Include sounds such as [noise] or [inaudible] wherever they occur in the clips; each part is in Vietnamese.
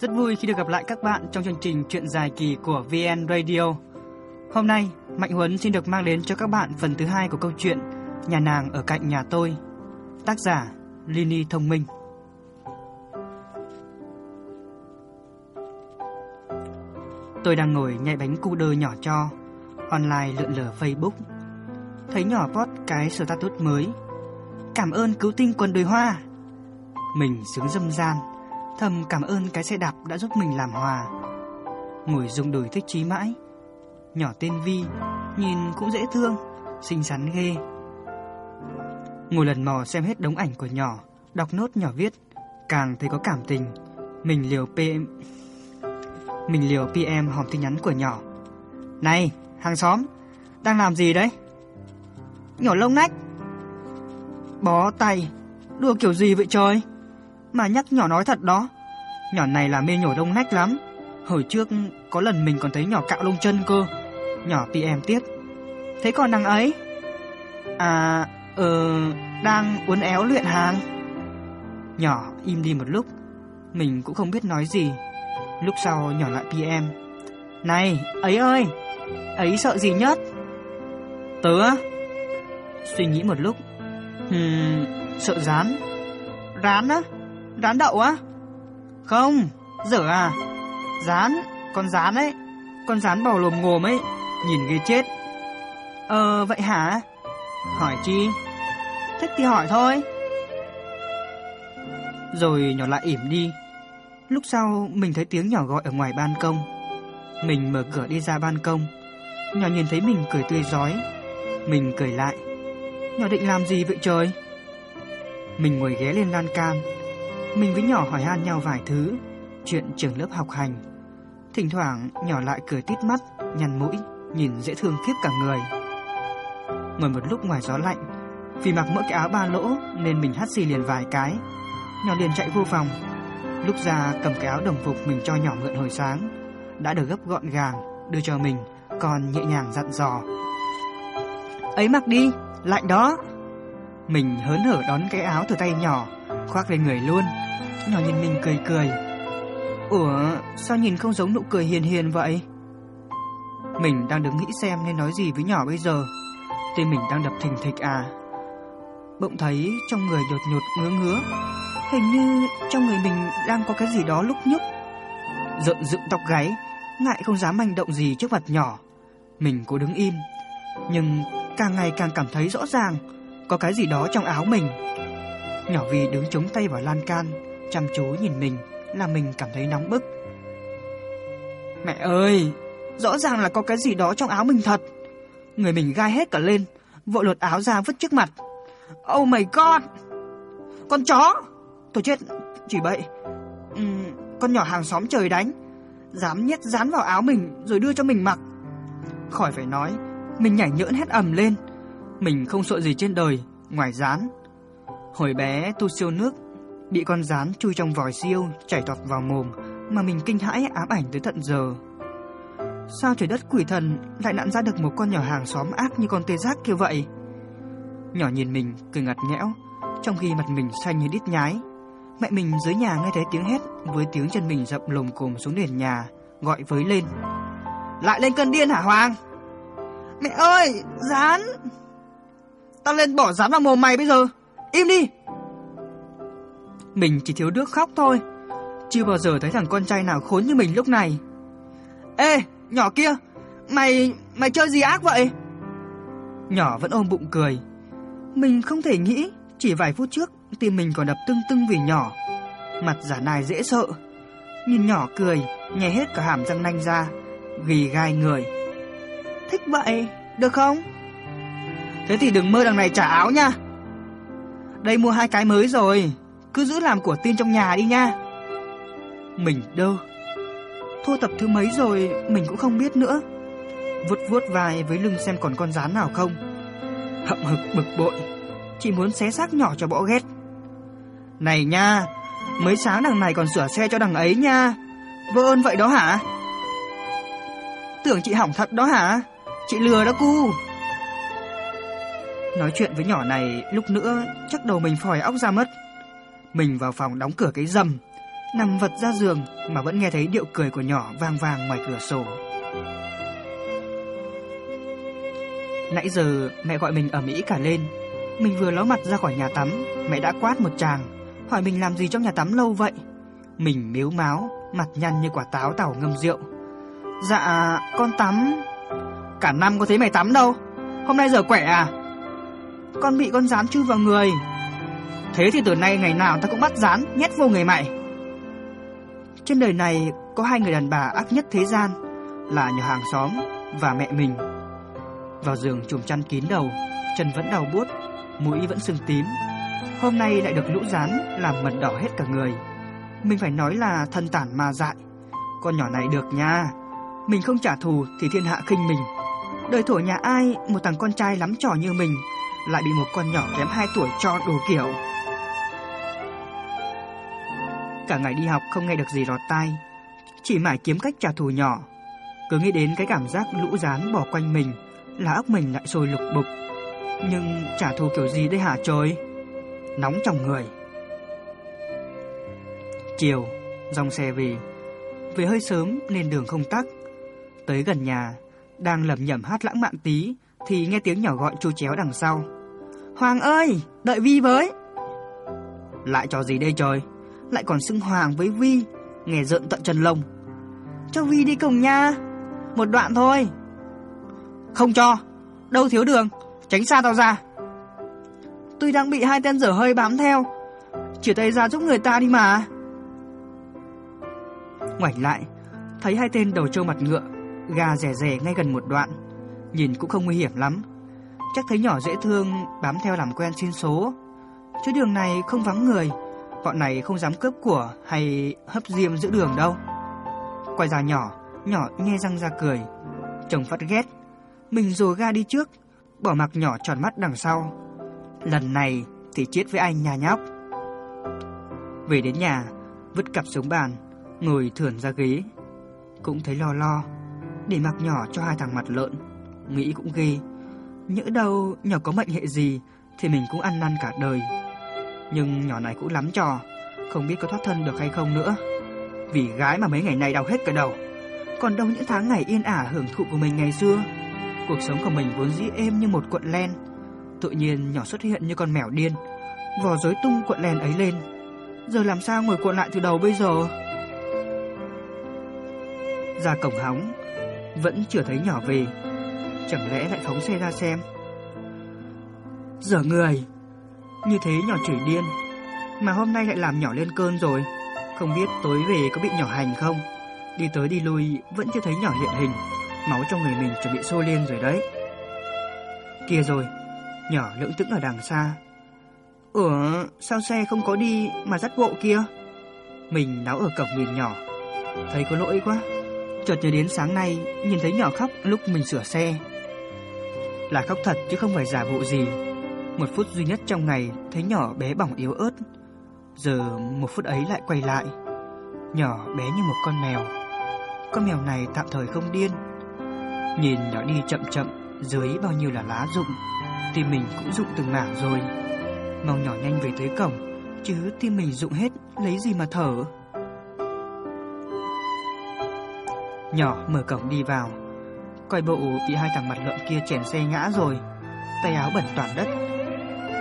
Rất vui khi được gặp lại các bạn trong chương trình Chuyện dài kỳ của VN Radio. Hôm nay, Mạnh Huấn xin được mang đến cho các bạn phần thứ hai của câu chuyện Nhà nàng ở cạnh nhà tôi. Tác giả Lini Thông Minh. Tôi đang ngồi nhai bánh cu đơ nhỏ cho, online lượn lờ Facebook. Thấy nhỏ post cái status mới. Cảm ơn cứu tinh quần đồi hoa. Mình sướng dâm gian, thầm cảm ơn cái xe đạp đã giúp mình làm hòa. Ngồi dùng đùi thích chí mãi. Nhỏ tên Vi, nhìn cũng dễ thương, xinh xắn ghê. Ngồi lần mò xem hết đống ảnh của nhỏ, đọc nốt nhỏ viết, càng thấy có cảm tình. Mình liều PM mình liều PM hòm tin nhắn của nhỏ. Này, hàng xóm, đang làm gì đấy? Nhỏ lông nách. Bó tay, đùa kiểu gì vậy trời? Mà nhắc nhỏ nói thật đó. Nhỏ này là mê nhổ đông nách lắm. Hồi trước có lần mình còn thấy nhỏ cạo lông chân cơ. Nhỏ PM tiếp. Thế còn đằng ấy? À, ờ, đang uốn éo luyện hàng. Nhỏ im đi một lúc. Mình cũng không biết nói gì. Lúc sau nhỏ lại PM Này ấy ơi Ấy sợ gì nhất Tớ á Suy nghĩ một lúc hmm, Sợ rán Rán á Rán đậu á Không, Dở à Rán, Con rán ấy Con rán bầu lồm ngồm ấy Nhìn ghê chết Ờ vậy hả Hỏi chi Thích thì hỏi thôi Rồi nhỏ lại ỉm đi Lúc sau mình thấy tiếng nhỏ gọi ở ngoài ban công. Mình mở cửa đi ra ban công. Nhỏ nhìn thấy mình cười tươi rói. Mình cười lại. Nhỏ định làm gì vậy trời? Mình ngồi ghé lên lan can. Mình với nhỏ hỏi han nhau vài thứ, chuyện trường lớp học hành. Thỉnh thoảng nhỏ lại cười tít mắt, nhăn mũi, nhìn dễ thương khiếp cả người. Ngồi một lúc ngoài gió lạnh, vì mặc mỗi cái áo ba lỗ nên mình hắt xì liền vài cái. Nhỏ liền chạy vô phòng, Lúc ra cầm cái áo đồng phục mình cho nhỏ mượn hồi sáng Đã được gấp gọn gàng Đưa cho mình Còn nhẹ nhàng dặn dò Ấy mặc đi, lạnh đó Mình hớn hở đón cái áo từ tay nhỏ Khoác lên người luôn Nhỏ nhìn mình cười cười Ủa sao nhìn không giống nụ cười hiền hiền vậy Mình đang đứng nghĩ xem nên nói gì với nhỏ bây giờ Tim mình đang đập thình thịch à Bỗng thấy trong người nhột nhột ngứa ngứa Hình như trong người mình đang có cái gì đó lúc nhúc. Giận dựng tóc gáy, ngại không dám hành động gì trước mặt nhỏ. Mình cố đứng im, nhưng càng ngày càng cảm thấy rõ ràng có cái gì đó trong áo mình. Nhỏ vì đứng chống tay vào lan can, chăm chú nhìn mình, là mình cảm thấy nóng bức. Mẹ ơi, rõ ràng là có cái gì đó trong áo mình thật. Người mình gai hết cả lên, vội lột áo ra vứt trước mặt. Oh my god! Con chó! Tôi chết, chỉ bậy. Ừ, con nhỏ hàng xóm trời đánh, dám nhét dán vào áo mình rồi đưa cho mình mặc. Khỏi phải nói, mình nhảy nhỡn hét ầm lên. Mình không sợ gì trên đời, ngoài dán. Hồi bé tu siêu nước, bị con rán chui trong vòi siêu chảy tọt vào mồm mà mình kinh hãi ám ảnh tới tận giờ. Sao trời đất quỷ thần lại nặn ra được một con nhỏ hàng xóm ác như con tê giác kia vậy? Nhỏ nhìn mình cười ngặt nhẽo, trong khi mặt mình xanh như đít nhái. Mẹ mình dưới nhà nghe thấy tiếng hét với tiếng chân mình dậm lồm cồm xuống nền nhà, gọi với lên. Lại lên cơn điên hả Hoàng? Mẹ ơi, rán! Tao lên bỏ rán vào mồm mày bây giờ, im đi! Mình chỉ thiếu nước khóc thôi, chưa bao giờ thấy thằng con trai nào khốn như mình lúc này. Ê, nhỏ kia, mày, mày chơi gì ác vậy? Nhỏ vẫn ôm bụng cười. Mình không thể nghĩ, chỉ vài phút trước tim mình còn đập tưng tưng vì nhỏ. Mặt giả nài dễ sợ. Nhìn nhỏ cười, nhè hết cả hàm răng nanh ra, ghi gai người. Thích vậy, được không? Thế thì đừng mơ đằng này trả áo nha. Đây mua hai cái mới rồi, cứ giữ làm của tin trong nhà đi nha. Mình đơ. Thôi tập thứ mấy rồi mình cũng không biết nữa. Vuốt vuốt vai với lưng xem còn con rán nào không. Hậm hực bực bội, chỉ muốn xé xác nhỏ cho bỏ ghét. Này nha, mới sáng đằng này còn sửa xe cho đằng ấy nha. Vô ơn vậy đó hả? Tưởng chị hỏng thật đó hả? Chị lừa đó cu. Nói chuyện với nhỏ này lúc nữa chắc đầu mình phòi óc ra mất. Mình vào phòng đóng cửa cái rầm, Nằm vật ra giường mà vẫn nghe thấy điệu cười của nhỏ vang vang ngoài cửa sổ. Nãy giờ mẹ gọi mình ở Mỹ cả lên. Mình vừa ló mặt ra khỏi nhà tắm, mẹ đã quát một tràng, hỏi mình làm gì trong nhà tắm lâu vậy. Mình miếu máu, mặt nhăn như quả táo tàu ngâm rượu. Dạ, con tắm. Cả năm có thấy mày tắm đâu. Hôm nay giờ quẻ à? Con bị con rán chui vào người. Thế thì từ nay ngày nào ta cũng bắt rán nhét vô người mày. Trên đời này có hai người đàn bà ác nhất thế gian là nhà hàng xóm và mẹ mình. Vào giường chùm chăn kín đầu, chân vẫn đau buốt, mũi vẫn sưng tím. Hôm nay lại được lũ rán làm mẩn đỏ hết cả người. Mình phải nói là thân tản mà dại. Con nhỏ này được nha. Mình không trả thù thì thiên hạ khinh mình. Đời thổ nhà ai một thằng con trai lắm trò như mình lại bị một con nhỏ kém 2 tuổi cho đồ kiểu. Cả ngày đi học không nghe được gì lọt tai, chỉ mãi kiếm cách trả thù nhỏ. Cứ nghĩ đến cái cảm giác lũ rán bỏ quanh mình là óc mình lại sôi lục bục. Nhưng trả thù kiểu gì đây hả trời? Nóng trong người. Chiều, dòng xe về. Về hơi sớm nên đường không tắc. Tới gần nhà, đang lẩm nhẩm hát lãng mạn tí thì nghe tiếng nhỏ gọi chu chéo đằng sau. Hoàng ơi, đợi Vi với. Lại trò gì đây trời? Lại còn xưng Hoàng với Vi, nghe rợn tận chân lông. Cho Vi đi cùng nha, một đoạn thôi. Không cho, đâu thiếu đường, tránh xa tao ra. Tôi đang bị hai tên dở hơi bám theo, chỉ tay ra giúp người ta đi mà. Ngoảnh lại, thấy hai tên đầu trâu mặt ngựa, gà rẻ rẻ ngay gần một đoạn, nhìn cũng không nguy hiểm lắm. Chắc thấy nhỏ dễ thương bám theo làm quen xin số. Chứ đường này không vắng người, bọn này không dám cướp của hay hấp diêm giữa đường đâu. Quay ra nhỏ, nhỏ nghe răng ra cười. Chồng phát ghét, mình rồi ga đi trước, bỏ mặc nhỏ tròn mắt đằng sau. Lần này thì chết với anh nhà nhóc. Về đến nhà, vứt cặp xuống bàn, ngồi thườn ra ghế. Cũng thấy lo lo, để mặc nhỏ cho hai thằng mặt lợn. Nghĩ cũng ghê, nhỡ đâu nhỏ có mệnh hệ gì thì mình cũng ăn năn cả đời. Nhưng nhỏ này cũng lắm trò, không biết có thoát thân được hay không nữa. Vì gái mà mấy ngày nay đau hết cả đầu. Còn đâu những tháng ngày yên ả hưởng thụ của mình ngày xưa. Cuộc sống của mình vốn dĩ êm như một cuộn len. Tự nhiên nhỏ xuất hiện như con mèo điên, vò rối tung cuộn len ấy lên. Giờ làm sao ngồi cuộn lại từ đầu bây giờ? Ra cổng hóng, vẫn chưa thấy nhỏ về. Chẳng lẽ lại phóng xe ra xem? Giờ người, như thế nhỏ chửi điên, mà hôm nay lại làm nhỏ lên cơn rồi. Không biết tối về có bị nhỏ hành không? Đi tới đi lui vẫn chưa thấy nhỏ hiện hình, máu trong người mình chuẩn bị sôi lên rồi đấy. Kia rồi, nhỏ lưỡng tững ở đằng xa. Ủa, sao xe không có đi mà dắt bộ kia? Mình náo ở cổng nhìn nhỏ, thấy có lỗi quá. Chợt nhớ đến sáng nay nhìn thấy nhỏ khóc lúc mình sửa xe. Là khóc thật chứ không phải giả bộ gì. Một phút duy nhất trong ngày thấy nhỏ bé bỏng yếu ớt. Giờ một phút ấy lại quay lại. Nhỏ bé như một con mèo. Con mèo này tạm thời không điên. Nhìn nhỏ đi chậm chậm dưới bao nhiêu là lá rụng, tim mình cũng rụng từng mảng rồi. Mau nhỏ nhanh về tới cổng, chứ tim mình rụng hết, lấy gì mà thở. Nhỏ mở cổng đi vào, coi bộ bị hai thằng mặt lợn kia chèn xe ngã rồi, tay áo bẩn toàn đất.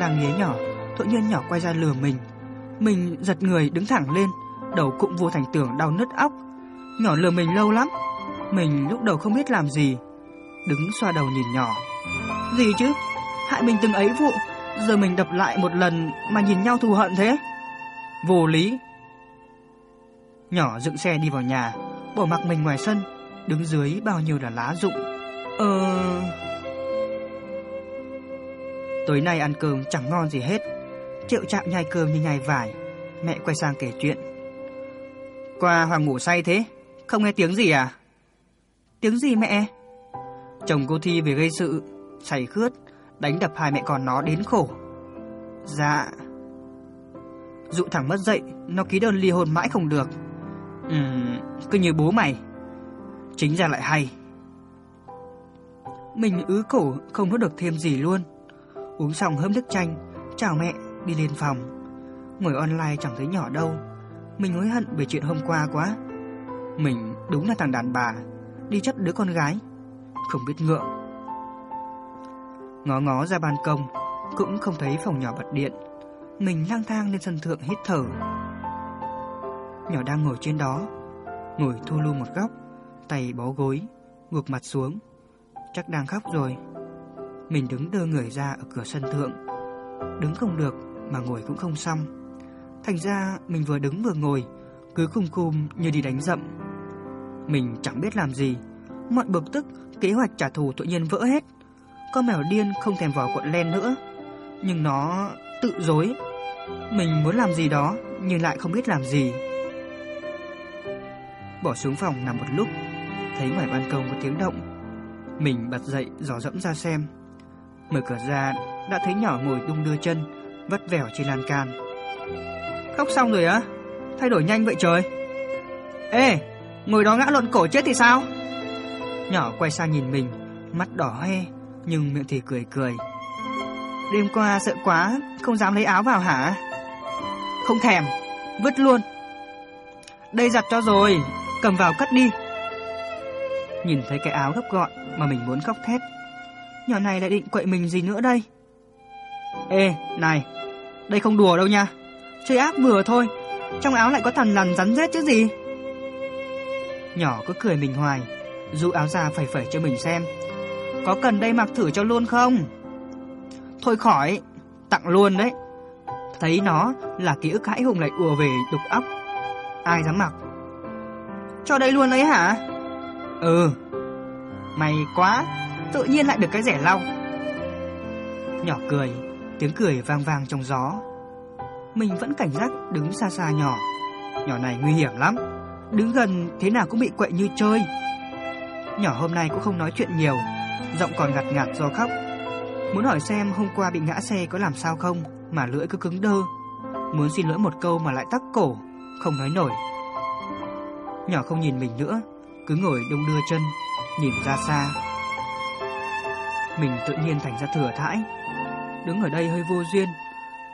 Đang nghía nhỏ, tự nhiên nhỏ quay ra lừa mình. Mình giật người đứng thẳng lên, đầu cũng vô thành tưởng đau nứt óc. Nhỏ lừa mình lâu lắm, mình lúc đầu không biết làm gì, đứng xoa đầu nhìn nhỏ. Gì chứ? Hại mình từng ấy vụ, giờ mình đập lại một lần mà nhìn nhau thù hận thế. Vô lý. Nhỏ dựng xe đi vào nhà, bỏ mặc mình ngoài sân, đứng dưới bao nhiêu là lá rụng. Ờ... Tối nay ăn cơm chẳng ngon gì hết. Triệu chạm nhai cơm như nhai vải. Mẹ quay sang kể chuyện. Qua Hoàng ngủ say thế, không nghe tiếng gì à? Tiếng gì mẹ? Chồng cô Thi về gây sự, say khướt, đánh đập hai mẹ con nó đến khổ. Dạ. Dụ thằng mất dậy, nó ký đơn ly hôn mãi không được. Ừm, cứ như bố mày. Chính ra lại hay. Mình ứ cổ không có được thêm gì luôn. Uống xong hớm nước chanh, chào mẹ, đi lên phòng. Ngồi online chẳng thấy nhỏ đâu. Mình hối hận về chuyện hôm qua quá. Mình đúng là thằng đàn bà, đi chấp đứa con gái, không biết ngượng. Ngó ngó ra ban công, cũng không thấy phòng nhỏ bật điện. Mình lang thang lên sân thượng hít thở. Nhỏ đang ngồi trên đó, ngồi thu lu một góc, tay bó gối, gục mặt xuống, chắc đang khóc rồi. Mình đứng đơ người ra ở cửa sân thượng, đứng không được mà ngồi cũng không xong. Thành ra mình vừa đứng vừa ngồi, cứ khum khum như đi đánh dậm. Mình chẳng biết làm gì, mọi bực tức, kế hoạch trả thù tự nhiên vỡ hết. Con mèo điên không thèm vào cuộn len nữa, nhưng nó tự dối. Mình muốn làm gì đó nhưng lại không biết làm gì. Bỏ xuống phòng nằm một lúc, thấy ngoài ban công có tiếng động. Mình bật dậy dò dẫm ra xem. Mở cửa ra, đã thấy nhỏ ngồi đung đưa chân, vắt vẻo trên lan can. Khóc xong rồi á? Thay đổi nhanh vậy trời. Ê, ngồi đó ngã lộn cổ chết thì sao? Nhỏ quay sang nhìn mình, mắt đỏ hoe, nhưng miệng thì cười cười. Đêm qua sợ quá, không dám lấy áo vào hả? Không thèm, vứt luôn. Đây giặt cho rồi, cầm vào cất đi. Nhìn thấy cái áo gấp gọn mà mình muốn khóc thét. Nhỏ này lại định quậy mình gì nữa đây? Ê, này, đây không đùa đâu nha. Chơi ác vừa thôi, trong áo lại có thằn lằn rắn rết chứ gì. Nhỏ cứ cười mình hoài, dụ áo ra phải phẩy cho mình xem. Có cần đây mặc thử cho luôn không? Thôi khỏi, tặng luôn đấy. Thấy nó là ký ức hãi hùng lại ùa về đục óc. Ai dám mặc? Cho đây luôn đấy hả? Ừ. May quá, tự nhiên lại được cái rẻ lau. Nhỏ cười, tiếng cười vang vang trong gió. Mình vẫn cảnh giác đứng xa xa nhỏ. Nhỏ này nguy hiểm lắm, đứng gần thế nào cũng bị quậy như chơi. Nhỏ hôm nay cũng không nói chuyện nhiều, giọng còn ngặt ngặt do khóc. Muốn hỏi xem hôm qua bị ngã xe có làm sao không mà lưỡi cứ cứng đơ. Muốn xin lỗi một câu mà lại tắc cổ, không nói nổi. Nhỏ không nhìn mình nữa, cứ ngồi đông đưa chân, nhìn ra xa. Mình tự nhiên thành ra thừa thãi. Đứng ở đây hơi vô duyên,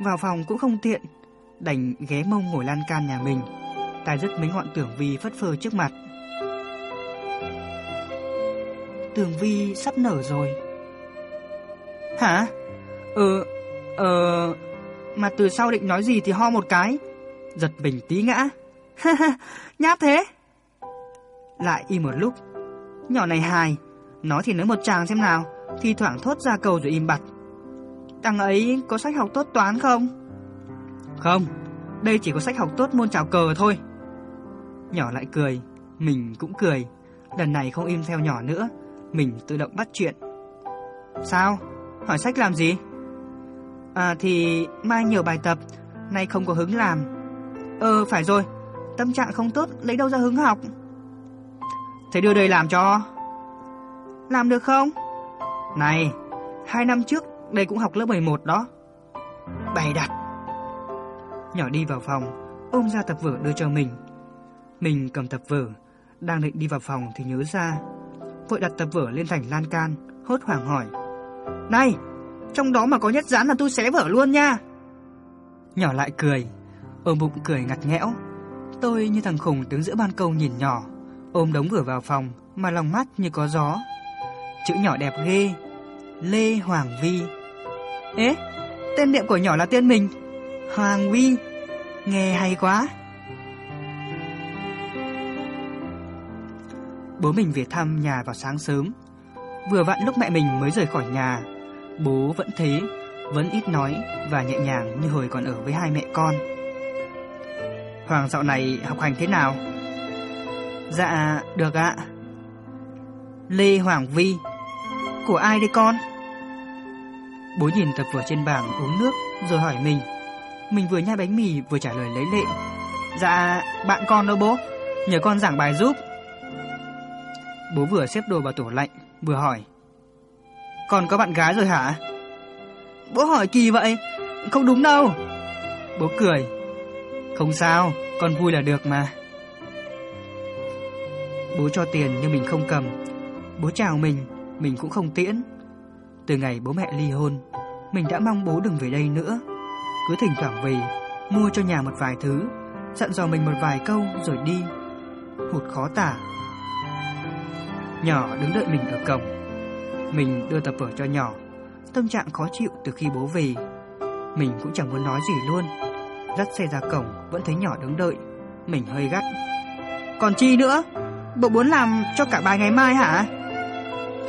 vào phòng cũng không tiện, đành ghé mông ngồi lan can nhà mình. Tai rất mấy ngọn tưởng vi phất phơ trước mặt. Tường vi sắp nở rồi. Hả? ờ ờ... Mà từ sau định nói gì thì ho một cái. Giật mình tí ngã. [laughs] Nháp thế. Lại im một lúc. Nhỏ này hài. Nói thì nói một chàng xem nào. Thì thoảng thốt ra câu rồi im bặt. Đằng ấy có sách học tốt toán không? Không, đây chỉ có sách học tốt môn chào cờ thôi. Nhỏ lại cười, mình cũng cười. Lần này không im theo nhỏ nữa, mình tự động bắt chuyện. Sao? Hỏi sách làm gì? À thì mai nhiều bài tập, nay không có hứng làm. Ờ phải rồi, tâm trạng không tốt lấy đâu ra hứng học. Thế đưa đây làm cho. Làm được không? Này, hai năm trước đây cũng học lớp 11 đó. Bày đặt. Nhỏ đi vào phòng, ôm ra tập vở đưa cho mình. Mình cầm tập vở, đang định đi vào phòng thì nhớ ra. Vội đặt tập vở lên thành lan can, hốt hoảng hỏi. Này, trong đó mà có nhất dán là tôi xé vở luôn nha. Nhỏ lại cười, ôm bụng cười ngặt nghẽo. Tôi như thằng khùng đứng giữa ban công nhìn nhỏ, ôm đống cửa vào phòng mà lòng mắt như có gió. Chữ nhỏ đẹp ghê, Lê Hoàng Vi. Ế, tên niệm của nhỏ là tên mình, Hoàng Vi. Nghe hay quá. Bố mình về thăm nhà vào sáng sớm. Vừa vặn lúc mẹ mình mới rời khỏi nhà, bố vẫn thế, vẫn ít nói và nhẹ nhàng như hồi còn ở với hai mẹ con. Hoàng dạo này học hành thế nào? Dạ, được ạ. Lê Hoàng Vi Của ai đây con? Bố nhìn tập vở trên bảng uống nước rồi hỏi mình. Mình vừa nhai bánh mì vừa trả lời lấy lệ. Dạ, bạn con đâu bố? Nhờ con giảng bài giúp. Bố vừa xếp đồ vào tủ lạnh, vừa hỏi. Con có bạn gái rồi hả? Bố hỏi kỳ vậy, không đúng đâu. Bố cười. Không sao, con vui là được mà. Bố cho tiền nhưng mình không cầm. Bố chào mình, mình cũng không tiễn. Từ ngày bố mẹ ly hôn, mình đã mong bố đừng về đây nữa. Cứ thỉnh thoảng về, mua cho nhà một vài thứ, dặn dò mình một vài câu rồi đi. Hụt khó tả. Nhỏ đứng đợi mình ở cổng. Mình đưa tập vở cho nhỏ. Tâm trạng khó chịu từ khi bố về. Mình cũng chẳng muốn nói gì luôn. Dắt xe ra cổng vẫn thấy nhỏ đứng đợi. Mình hơi gắt. Còn chi nữa? Bộ muốn làm cho cả bài ngày mai hả?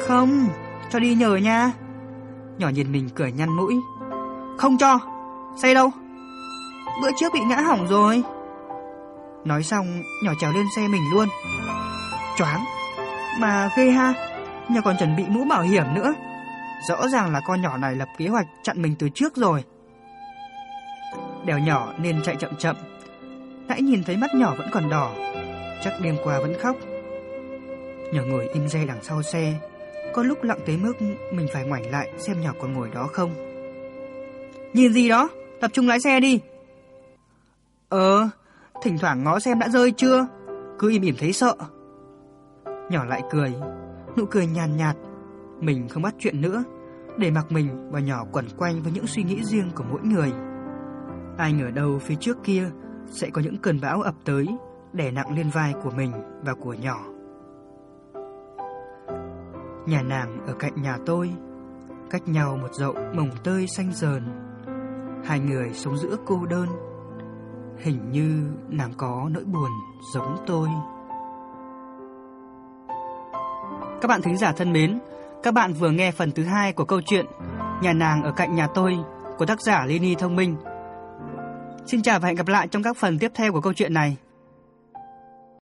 Không, cho đi nhờ nha. Nhỏ nhìn mình cười nhăn mũi. Không cho. Xe đâu? Bữa trước bị ngã hỏng rồi. Nói xong, nhỏ trèo lên xe mình luôn. Choáng. Mà ghê ha, nhà còn chuẩn bị mũ bảo hiểm nữa. Rõ ràng là con nhỏ này lập kế hoạch chặn mình từ trước rồi. Đèo nhỏ nên chạy chậm chậm. Nãy nhìn thấy mắt nhỏ vẫn còn đỏ, chắc đêm qua vẫn khóc. Nhỏ ngồi im re đằng sau xe, có lúc lặng tới mức mình phải ngoảnh lại xem nhỏ còn ngồi đó không. Nhìn gì đó, tập trung lái xe đi. Ờ, thỉnh thoảng ngó xem đã rơi chưa, cứ im ỉm thấy sợ. Nhỏ lại cười, nụ cười nhàn nhạt, mình không bắt chuyện nữa, để mặc mình và nhỏ quẩn quanh với những suy nghĩ riêng của mỗi người. Ai ngờ đâu phía trước kia sẽ có những cơn bão ập tới, đè nặng lên vai của mình và của nhỏ. Nhà nàng ở cạnh nhà tôi, cách nhau một dậu mồng tơi xanh dờn. Hai người sống giữa cô đơn, hình như nàng có nỗi buồn giống tôi. Các bạn thính giả thân mến, các bạn vừa nghe phần thứ hai của câu chuyện Nhà nàng ở cạnh nhà tôi của tác giả Lini Thông Minh. Xin chào và hẹn gặp lại trong các phần tiếp theo của câu chuyện này.